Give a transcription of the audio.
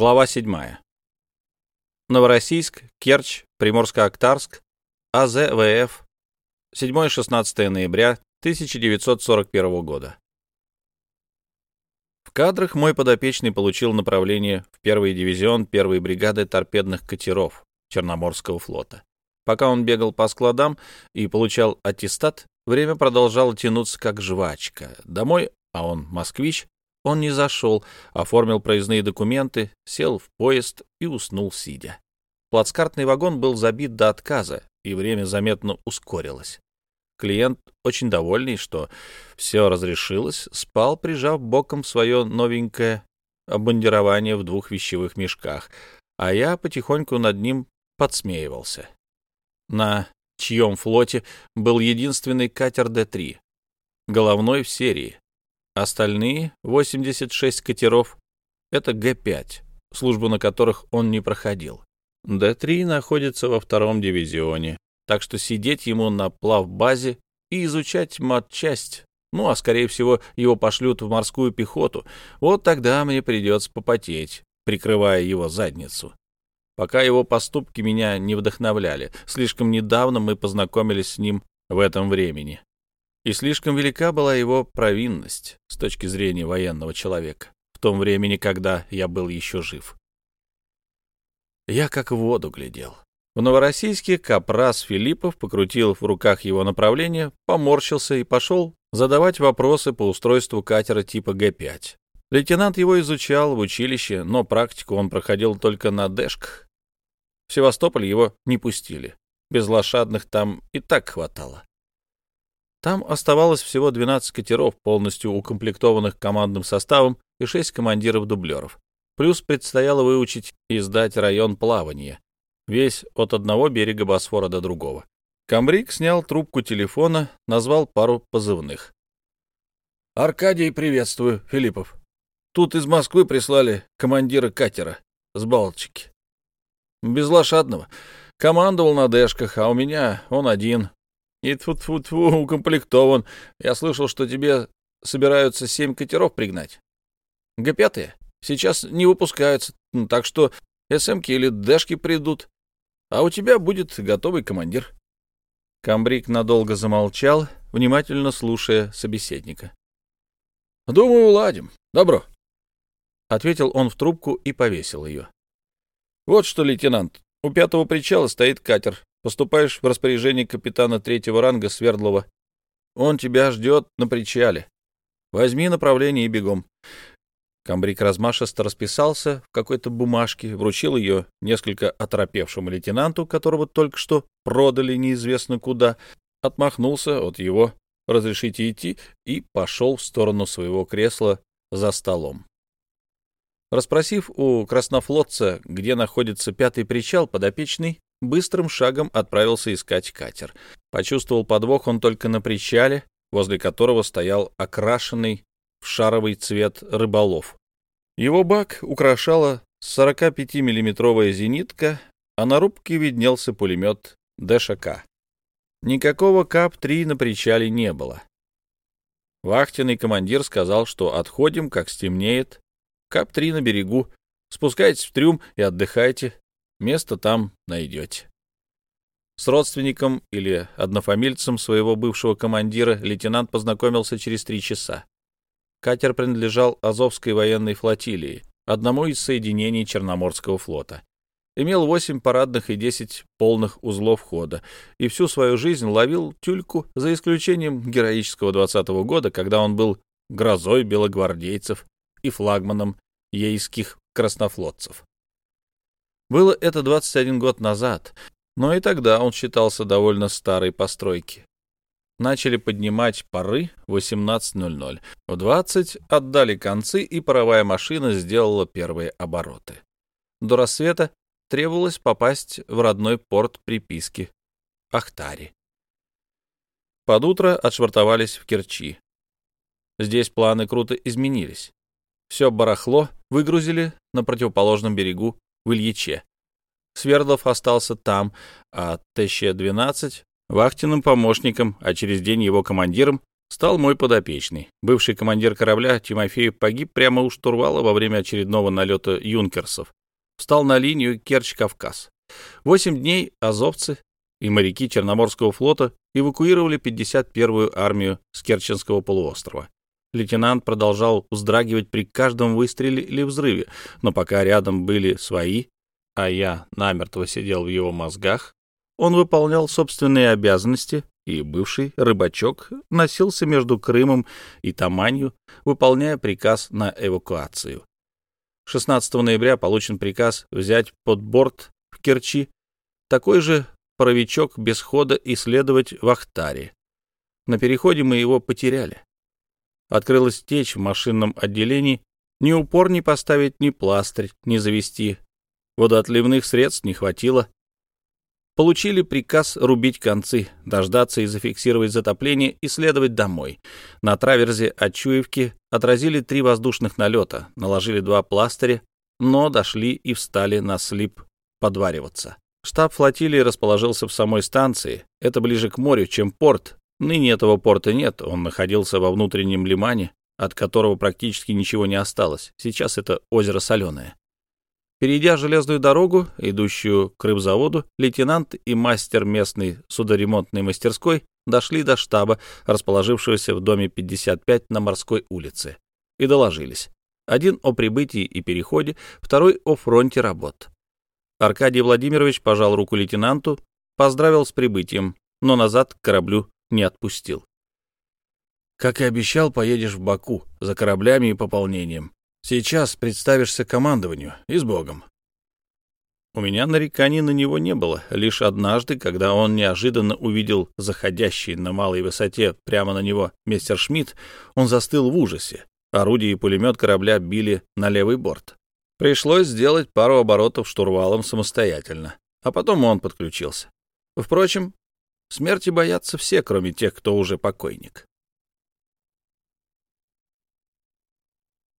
Глава 7. Новороссийск, Керчь, Приморско-Актарск, АЗВФ, 7-16 ноября 1941 года. В кадрах мой подопечный получил направление в первый дивизион первой бригады торпедных катеров Черноморского флота. Пока он бегал по складам и получал аттестат, время продолжало тянуться как жвачка. Домой, а он москвич, он не зашел, оформил проездные документы, сел в поезд и уснул сидя. Плацкартный вагон был забит до отказа, и время заметно ускорилось. Клиент, очень довольный, что все разрешилось, спал, прижав боком свое новенькое обмундирование в двух вещевых мешках, а я потихоньку над ним подсмеивался. На чьем флоте был единственный катер Д-3, головной в серии, Остальные 86 катеров — это Г-5, службу на которых он не проходил. Д-3 находится во втором дивизионе, так что сидеть ему на плавбазе и изучать матчасть, ну, а скорее всего его пошлют в морскую пехоту, вот тогда мне придется попотеть, прикрывая его задницу. Пока его поступки меня не вдохновляли, слишком недавно мы познакомились с ним в этом времени и слишком велика была его провинность с точки зрения военного человека в том времени, когда я был еще жив. Я как в воду глядел. В Новороссийске Капрас Филиппов покрутил в руках его направление, поморщился и пошел задавать вопросы по устройству катера типа Г-5. Лейтенант его изучал в училище, но практику он проходил только на дэшках. В Севастополь его не пустили. Без лошадных там и так хватало. Там оставалось всего 12 катеров, полностью укомплектованных командным составом, и 6 командиров-дублеров. Плюс предстояло выучить и сдать район плавания, весь от одного берега Босфора до другого. Камбрик снял трубку телефона, назвал пару позывных. «Аркадий, приветствую, Филиппов. Тут из Москвы прислали командира катера с Балтики. Без лошадного. Командовал на дэшках, а у меня он один, и тьфу-тьфу-тьфу, укомплектован. Я слышал, что тебе собираются семь катеров пригнать. Г-5 сейчас не выпускаются, так что СМки или Дэшки придут, а у тебя будет готовый командир. Камбрик надолго замолчал, внимательно слушая собеседника. — Думаю, уладим. Добро. — ответил он в трубку и повесил ее. — Вот что, лейтенант, у пятого причала стоит катер. Поступаешь в распоряжение капитана третьего ранга Свердлова. Он тебя ждет на причале. Возьми направление и бегом. Камбрик размашисто расписался в какой-то бумажке, вручил ее несколько оторопевшему лейтенанту, которого только что продали неизвестно куда, отмахнулся от его «разрешите идти» и пошел в сторону своего кресла за столом. Распросив у краснофлотца, где находится пятый причал, подопечный быстрым шагом отправился искать катер. Почувствовал подвох он только на причале, возле которого стоял окрашенный в шаровый цвет рыболов. Его бак украшала 45-миллиметровая зенитка, а на рубке виднелся пулемет ДШК. Никакого КАП-3 на причале не было. Вахтенный командир сказал, что отходим, как стемнеет. КАП-3 на берегу. Спускайтесь в трюм и отдыхайте. Место там найдете. С родственником или однофамильцем своего бывшего командира лейтенант познакомился через три часа. Катер принадлежал Азовской военной флотилии, одному из соединений Черноморского флота. Имел восемь парадных и десять полных узлов хода, и всю свою жизнь ловил тюльку, за исключением героического двадцатого года, когда он был грозой белогвардейцев и флагманом ейских краснофлотцев. Было это 21 год назад, но и тогда он считался довольно старой постройки. Начали поднимать пары в 18.00. В 20 отдали концы, и паровая машина сделала первые обороты. До рассвета требовалось попасть в родной порт приписки — Ахтари. Под утро отшвартовались в Керчи. Здесь планы круто изменились. Все барахло выгрузили на противоположном берегу в Ильиче. Свердлов остался там, а ТЩ-12 — вахтенным помощником, а через день его командиром стал мой подопечный. Бывший командир корабля Тимофей погиб прямо у штурвала во время очередного налета юнкерсов. Встал на линию Керчь-Кавказ. Восемь дней азовцы и моряки Черноморского флота эвакуировали 51-ю армию с Керченского полуострова. Лейтенант продолжал вздрагивать при каждом выстреле или взрыве, но пока рядом были свои, а я намертво сидел в его мозгах, он выполнял собственные обязанности, и бывший рыбачок носился между Крымом и Таманью, выполняя приказ на эвакуацию. 16 ноября получен приказ взять под борт в Керчи такой же паровичок без хода и следовать в Ахтаре. На переходе мы его потеряли. Открылась течь в машинном отделении, ни упор не поставить, ни пластырь не завести. Водоотливных средств не хватило. Получили приказ рубить концы, дождаться и зафиксировать затопление и следовать домой. На траверзе от Чуевки отразили три воздушных налета, наложили два пластыря, но дошли и встали на слип подвариваться. Штаб флотилии расположился в самой станции. Это ближе к морю, чем порт. Ныне этого порта нет, он находился во внутреннем лимане, от которого практически ничего не осталось. Сейчас это озеро Соленое. Перейдя железную дорогу, идущую к рыбзаводу, лейтенант и мастер местной судоремонтной мастерской дошли до штаба, расположившегося в доме 55 на Морской улице, и доложились. Один о прибытии и переходе, второй о фронте работ. Аркадий Владимирович пожал руку лейтенанту, поздравил с прибытием, но назад к кораблю не отпустил. «Как и обещал, поедешь в Баку за кораблями и пополнением. Сейчас представишься командованию и с Богом». У меня нареканий на него не было. Лишь однажды, когда он неожиданно увидел заходящий на малой высоте прямо на него мистер Шмидт, он застыл в ужасе. Орудие и пулемет корабля били на левый борт. Пришлось сделать пару оборотов штурвалом самостоятельно, а потом он подключился. Впрочем, смерти боятся все, кроме тех, кто уже покойник.